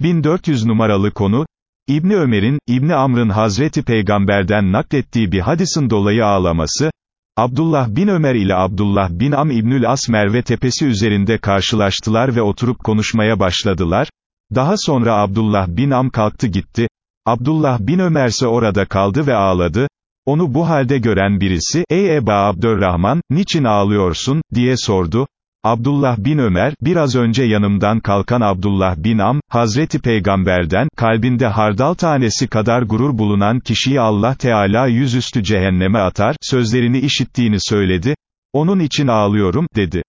1400 numaralı konu, İbni Ömer'in, İbni Amr'ın Hazreti Peygamber'den naklettiği bir hadisin dolayı ağlaması, Abdullah bin Ömer ile Abdullah bin Am İbnül As Merve tepesi üzerinde karşılaştılar ve oturup konuşmaya başladılar, daha sonra Abdullah bin Am kalktı gitti, Abdullah bin Ömer ise orada kaldı ve ağladı, onu bu halde gören birisi, ey Eba Abdurrahman, niçin ağlıyorsun, diye sordu, Abdullah bin Ömer, biraz önce yanımdan kalkan Abdullah bin Am, Hazreti Peygamber'den, kalbinde hardal tanesi kadar gurur bulunan kişiyi Allah Teala yüzüstü cehenneme atar, sözlerini işittiğini söyledi, onun için ağlıyorum, dedi.